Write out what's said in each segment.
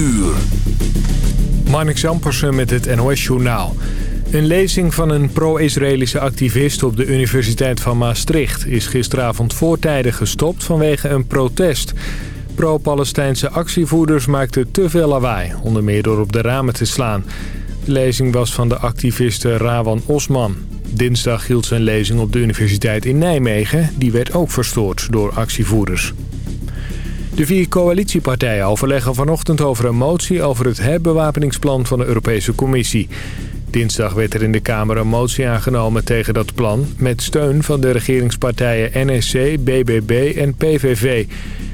uur. Marnik Zampersen met het NOS-journaal. Een lezing van een pro-Israëlische activist op de Universiteit van Maastricht... is gisteravond voortijdig gestopt vanwege een protest. Pro-Palestijnse actievoerders maakten te veel lawaai, onder meer door op de ramen te slaan. De lezing was van de activiste Rawan Osman. Dinsdag hield zijn lezing op de Universiteit in Nijmegen. Die werd ook verstoord door actievoerders. De vier coalitiepartijen overleggen vanochtend over een motie over het herbewapeningsplan van de Europese Commissie. Dinsdag werd er in de Kamer een motie aangenomen tegen dat plan... met steun van de regeringspartijen NSC, BBB en PVV.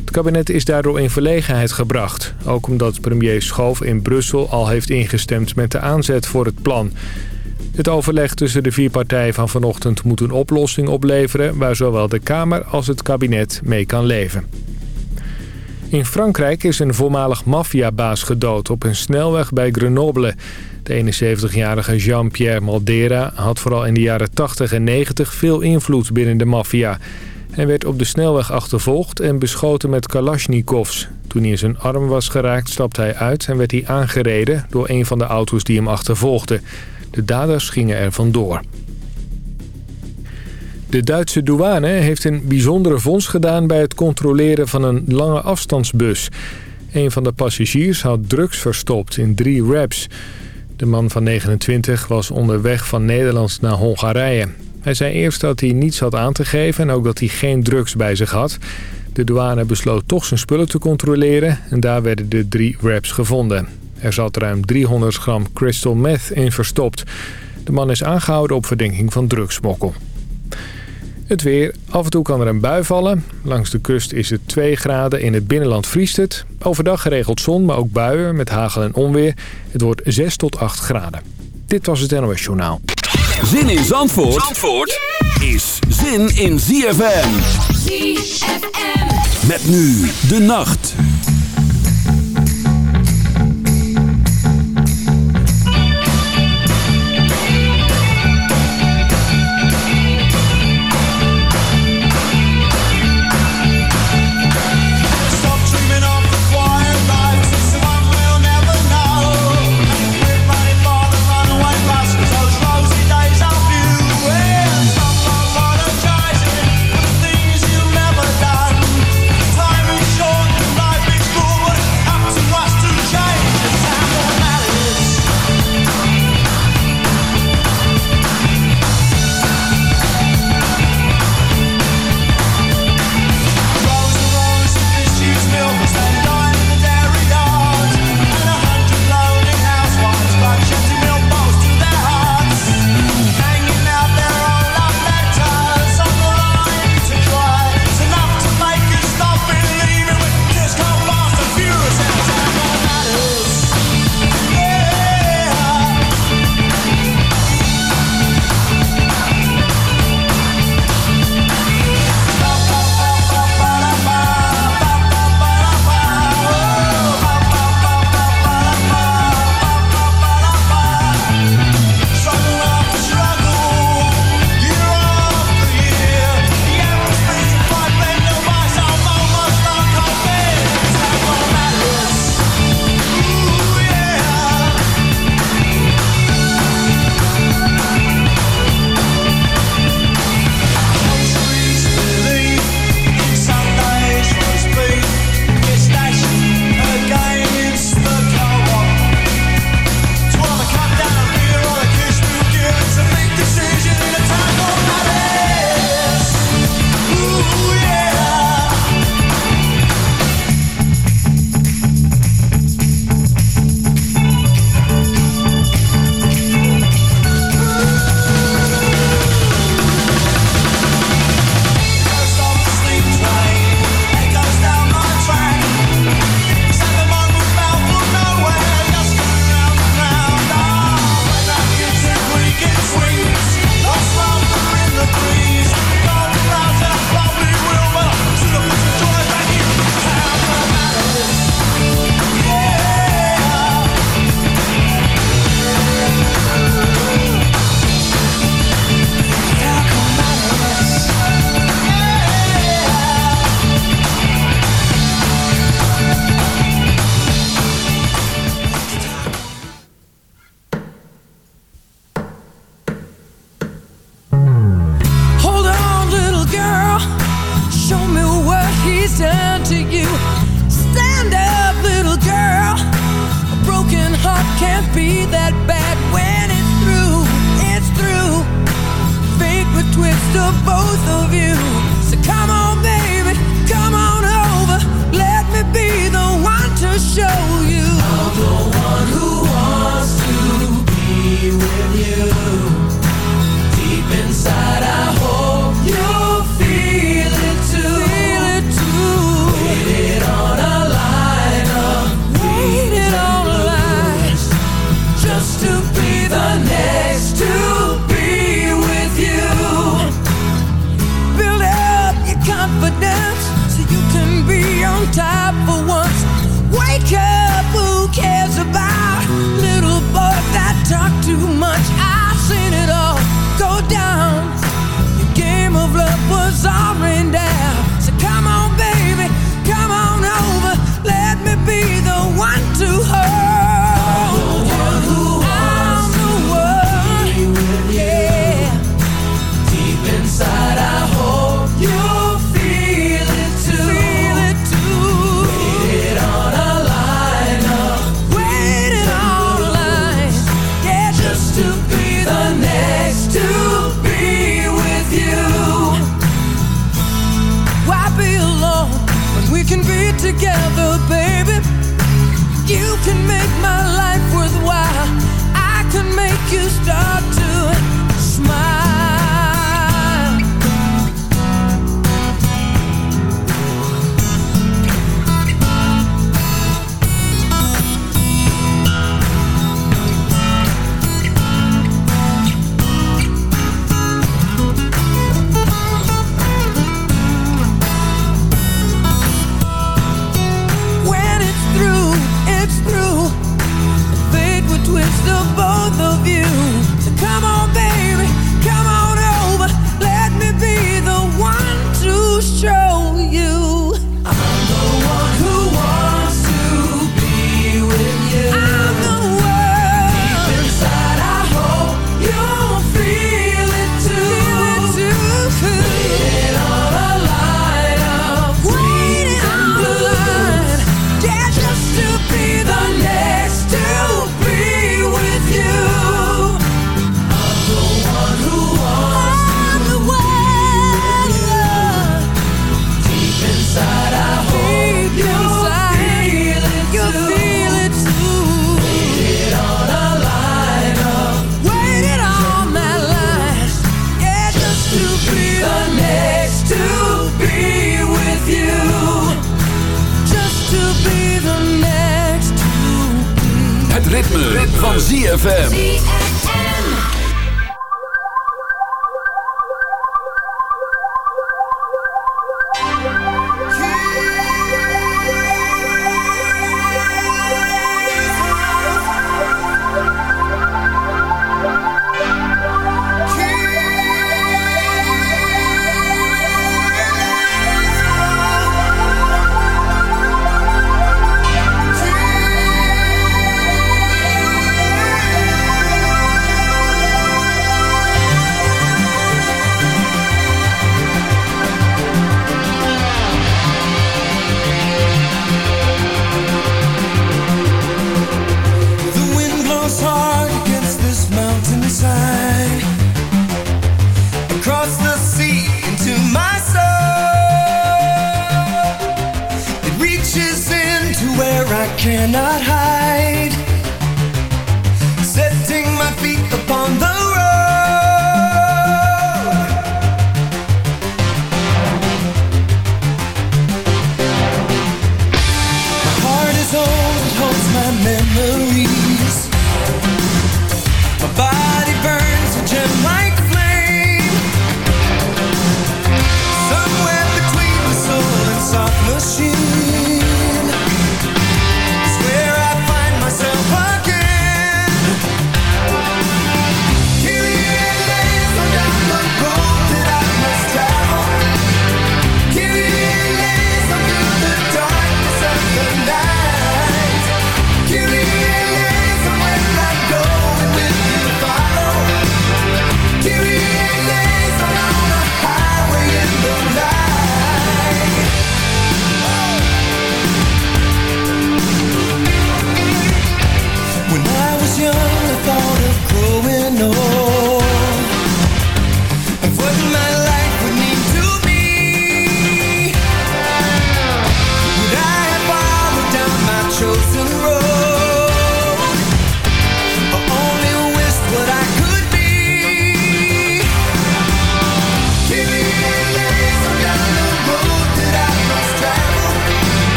Het kabinet is daardoor in verlegenheid gebracht. Ook omdat premier Schoof in Brussel al heeft ingestemd met de aanzet voor het plan. Het overleg tussen de vier partijen van vanochtend moet een oplossing opleveren... waar zowel de Kamer als het kabinet mee kan leven. In Frankrijk is een voormalig maffiabaas gedood op een snelweg bij Grenoble. De 71-jarige Jean-Pierre Maldera had vooral in de jaren 80 en 90 veel invloed binnen de maffia. Hij werd op de snelweg achtervolgd en beschoten met kalasjnikovs. Toen hij in zijn arm was geraakt stapte hij uit en werd hij aangereden door een van de auto's die hem achtervolgden. De daders gingen er vandoor. De Duitse douane heeft een bijzondere vondst gedaan bij het controleren van een lange afstandsbus. Een van de passagiers had drugs verstopt in drie wraps. De man van 29 was onderweg van Nederland naar Hongarije. Hij zei eerst dat hij niets had aan te geven en ook dat hij geen drugs bij zich had. De douane besloot toch zijn spullen te controleren en daar werden de drie wraps gevonden. Er zat ruim 300 gram crystal meth in verstopt. De man is aangehouden op verdenking van drugsmokkel. Het weer. Af en toe kan er een bui vallen. Langs de kust is het 2 graden. In het binnenland vriest het. Overdag geregeld zon, maar ook buien met hagel en onweer. Het wordt 6 tot 8 graden. Dit was het NOS Journaal. Zin in Zandvoort, Zandvoort is zin in ZFM. ZFM. Met nu de nacht.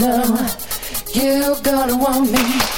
you're gonna want me.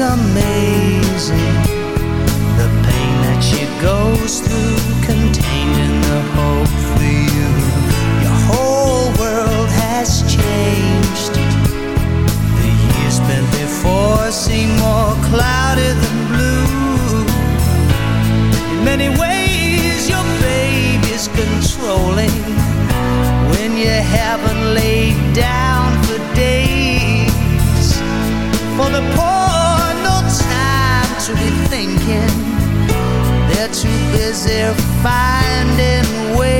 Amazing. too busy finding ways.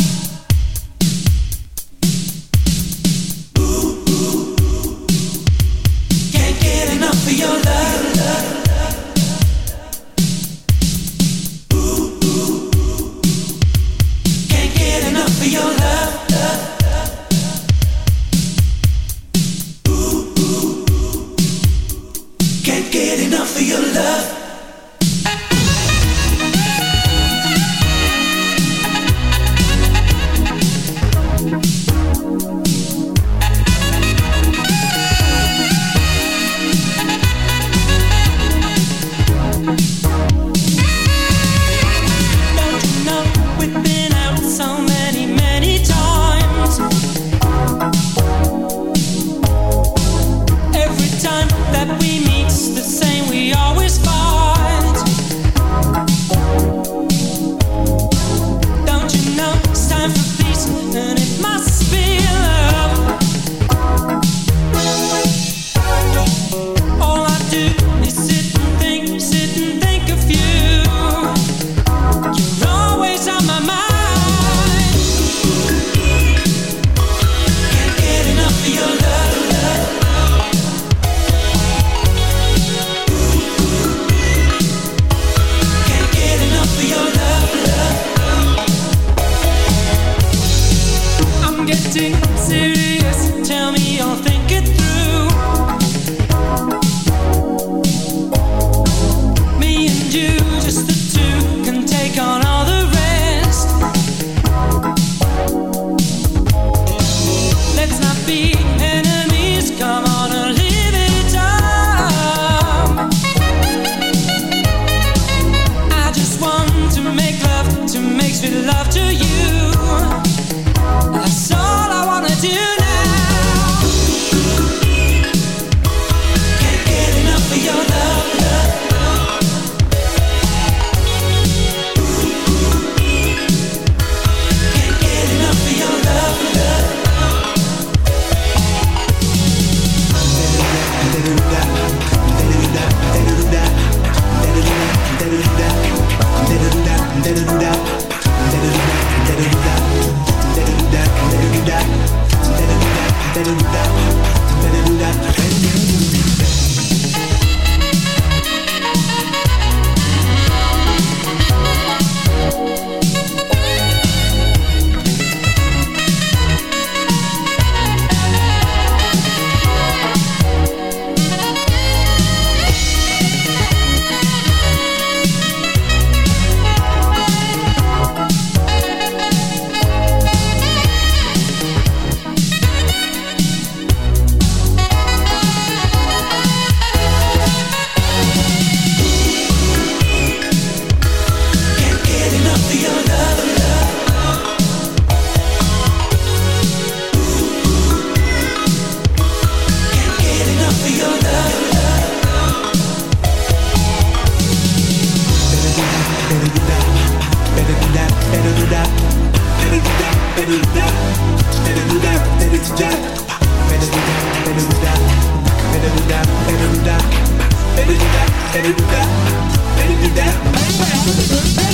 that, better do that, better do that.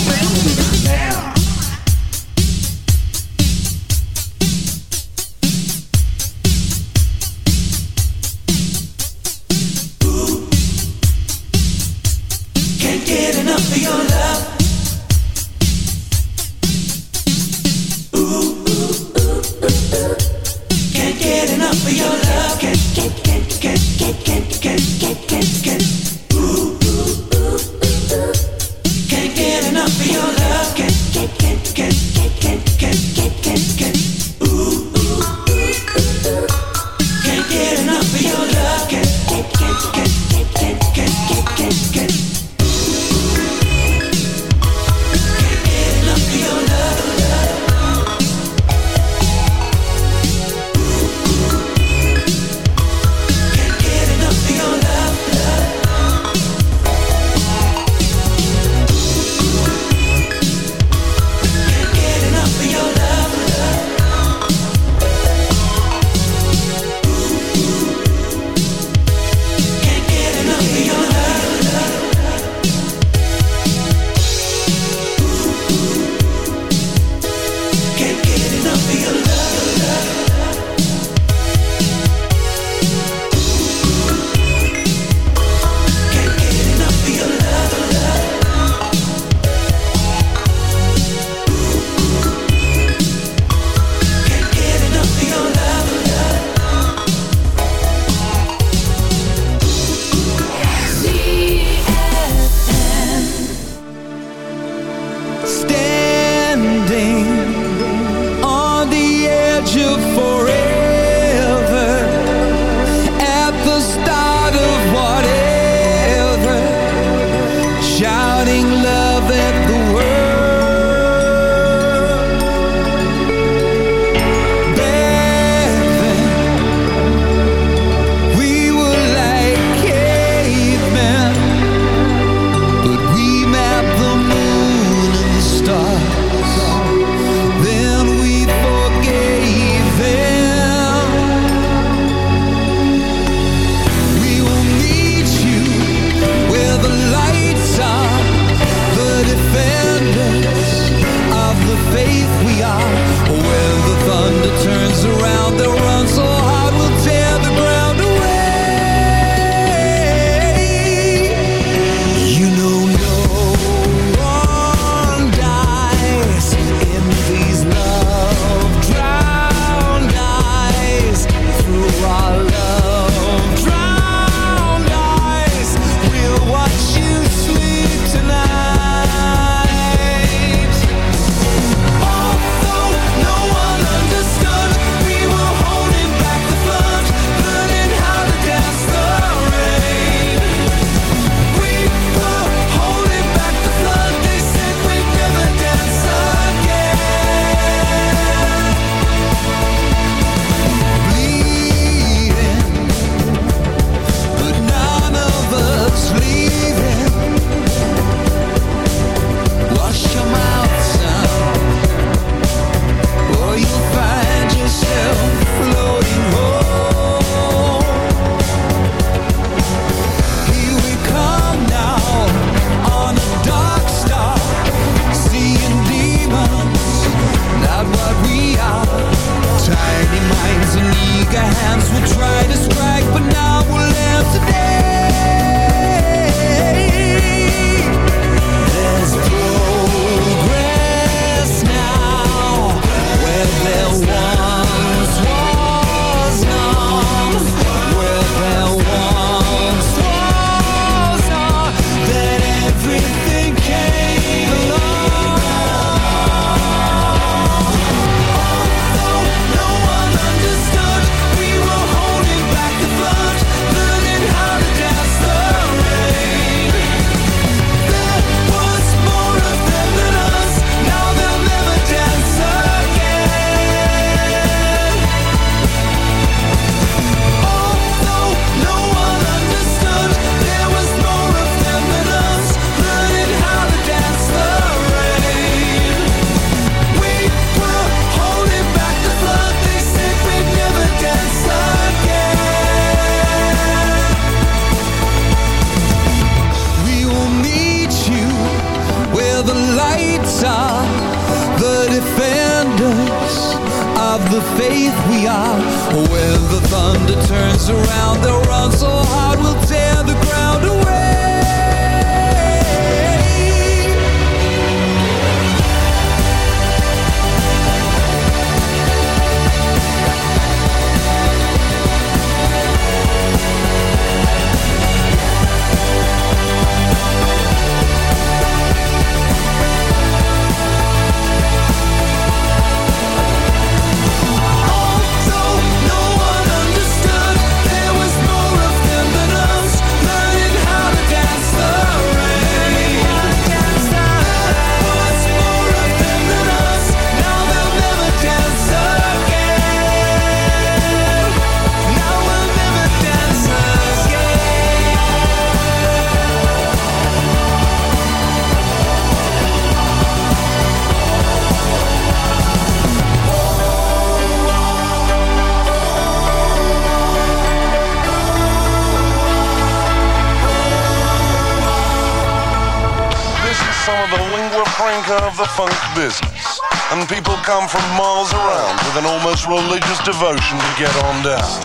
Business. And people come from miles around with an almost religious devotion to get on down.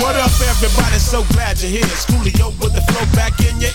What up, everybody so glad you're here. Schoolio with the flow back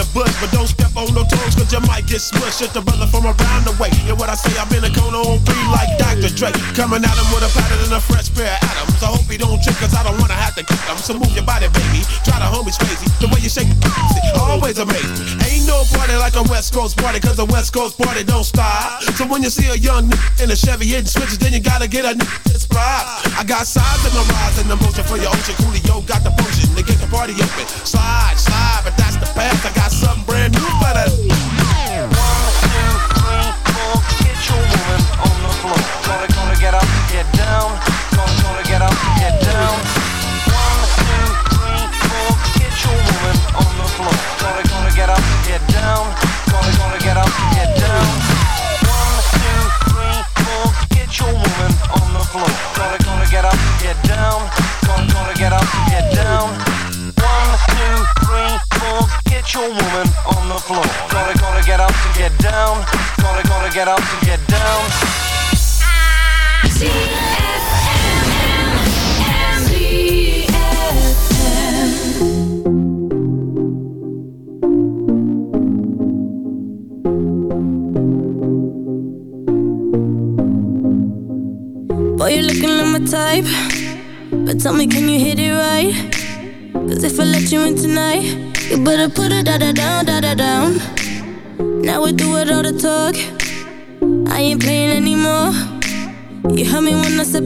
the but don't step on no toes, cause you might get smushed. It's the brother from around the way. And what I say, I'm in a cone on three like Dr. Dre. Coming at him with a pattern and a fresh pair of atoms. I hope he don't trip, cause I don't wanna have to kick him. So move your body, baby. Try the homies crazy. The way you shake it, always amazing. Ain't no party like a West Coast party, cause a West Coast party don't stop. So when you see a young nigga in a Chevy hitting switches, then you gotta get a nigga inspired. I got sides in the rise and motion for your ocean. Coolio got the potion to get the party open. Slide, slide, but that's the path. I got something brand new for that. Get up and get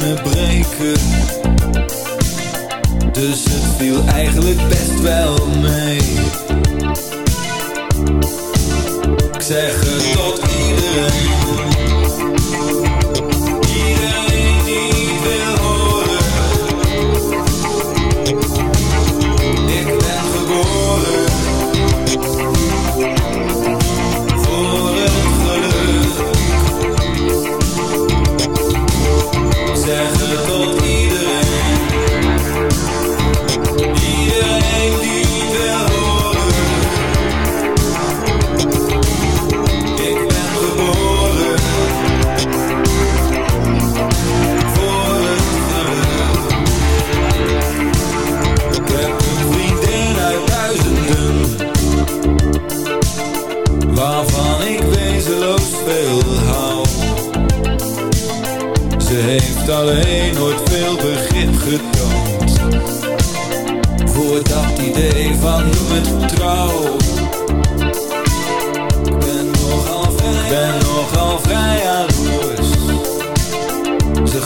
me breken. Dus het viel eigenlijk best wel mee. Ik zeg het tot iedereen.